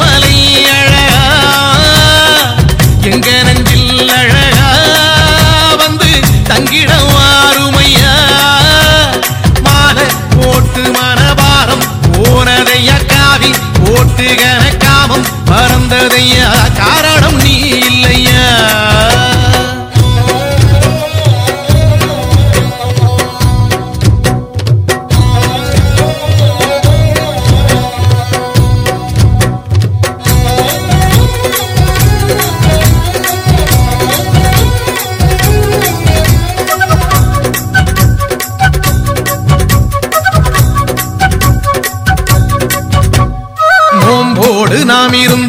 மலை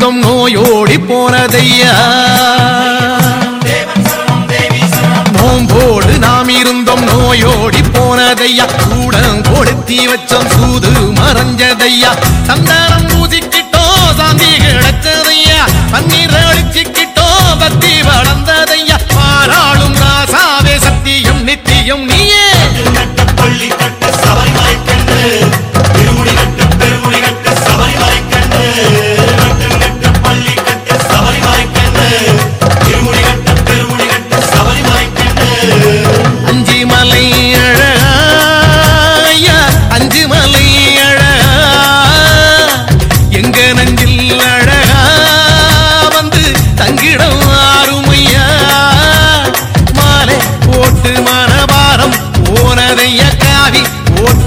நாம் நோயோடி போனதையா? நோம்போடு நாம் இருந்தோம் நோயோடி போனதையா? கூடம் கொடுத்தி வச்சோம் சூது மறைஞ்சதையா? சந்தானம் பூசிக்கிட்டோம் சாந்தி கிடைச்சதையா? பன்னீர் அடிச்சுக்கிட்டோம் பக்தி வளர்ந்ததையா? பாராளும் ராசாவே சத்தியம் நித்தியம் நீயே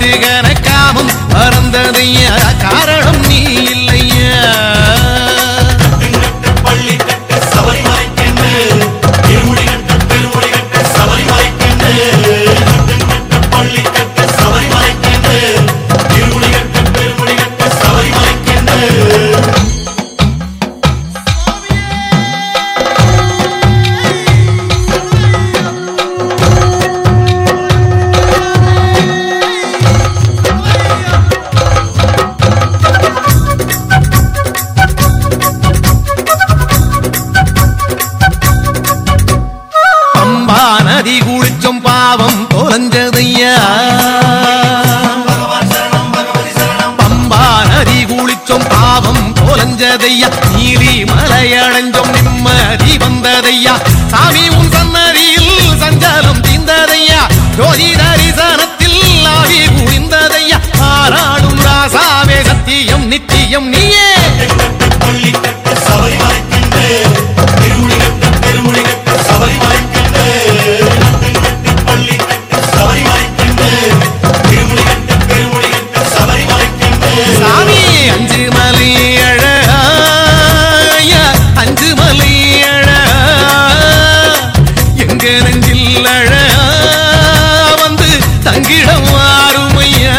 ஓட்டு காமம் மறந்ததையா காரணம் வந்ததையா? நீலி மலையடைஞ்சோம் நிம்மதி வந்ததையா? சாமி உன் சன்னதியில் சஞ்சலம் தீந்ததையா ஜோதி தரிசனத்தில் ஆவி குவிந்ததையா? ஆராடும் ராசாவே சத்தியம் நித்தியம் நீயே. மலை எங்க நெஞ்சில் அழகா வந்து தங்கிடம் ஆறுமையா?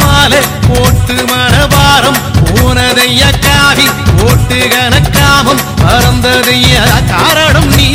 மாலை போட்டு மனபாரம் போனதையா காவி போட்டு கணக்காமம் மறந்ததையா? காரணம் நீ